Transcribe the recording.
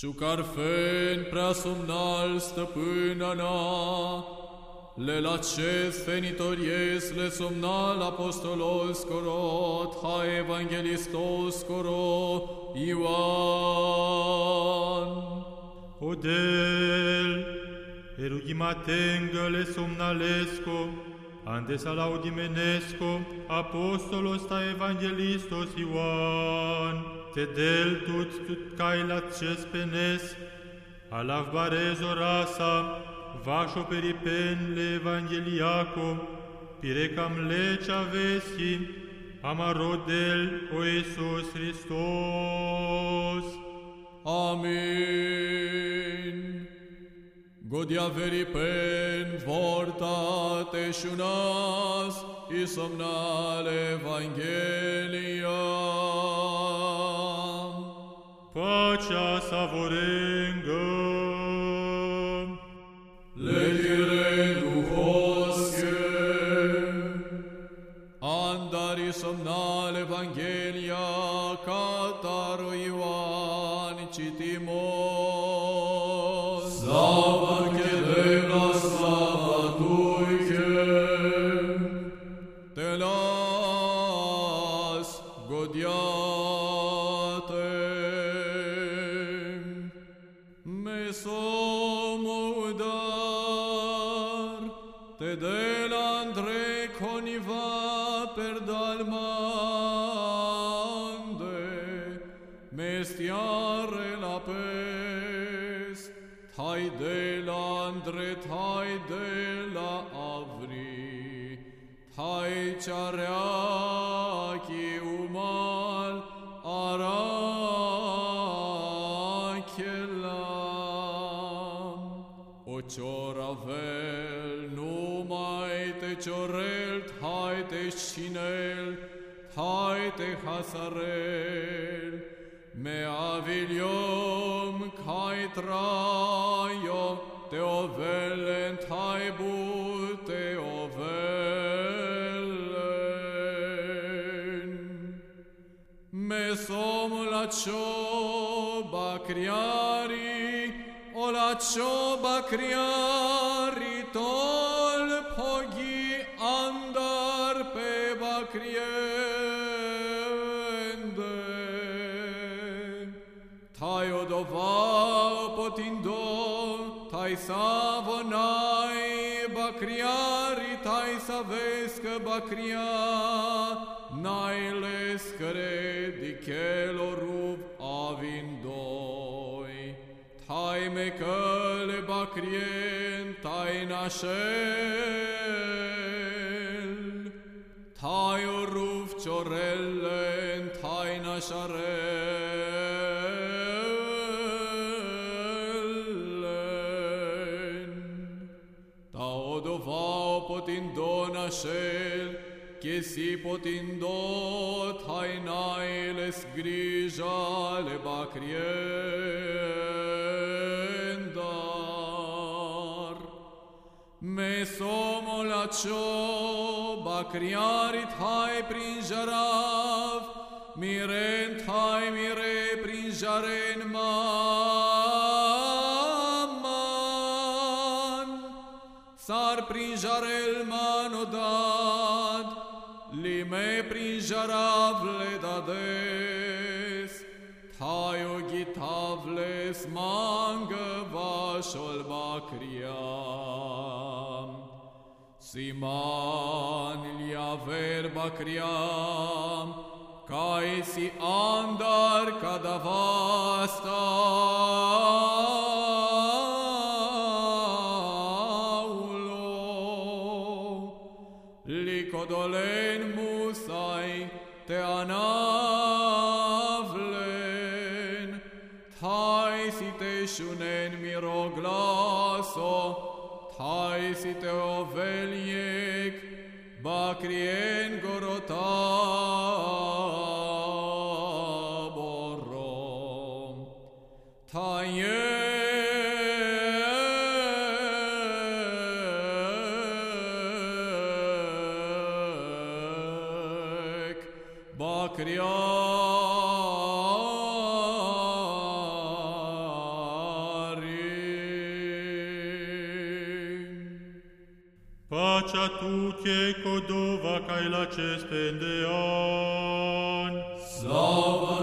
Șucarfen prea somnal stăpâna na, le laces fenitories le somnal apostolos corot, ha evangelistos coro, Ioan. Odel, erugimatengă le somnalesco, antes alaudimenesco, apostolos ta evangelistos Ioan, te del tut tut cailat ces penes, alav barezo rasa, vașo peripen le evangeliaco, pirecam lecea veschi, amarodel o Iisus Hristos. Amin. Godia veripen vorta te shunas, i somnale Evangelia. Pacea savorengă, Legire duhosche, andari somnal Evangelia, cataro Ioan citimos. Slava che debla slava tuiche, te las godiate. Del andre coniva per dalmande, mestiare la pes, tai del andre, tai de la avri, tai ciareachi umal, arachelam. O cioravel, numai te ciorel, tai te scinel, tai te hasarel, me avilium kai traiom, te ovelen tai bu te ovelen. Me som la ciò bacriari, o la ciò bacriari Tai odova potindo, tai savonai bacriari, tai savescă bacria, nailes credi che lo rub avindoi. Tai me căle bacrien, tai nașel, tai o ruf ciorellen, tai nașarellen. Odova potindo nașel, che si potindo tai nailes grija le bacriendar. Me somo la ciò bacriarit hai prinjarav, mirent hai mire sar prinjarel manodad, lime prinjarav le dades, Taio gitavles mangă vașol bacriam. Siman liaver bacriam, Cai si andar cadavasta. Licodolen musai te anavlen, Tai si te shunen miroglaso, Tai si te oveliek, bacrien Bacriare. Pacea tu che codova cai la ceste de ani. Slavă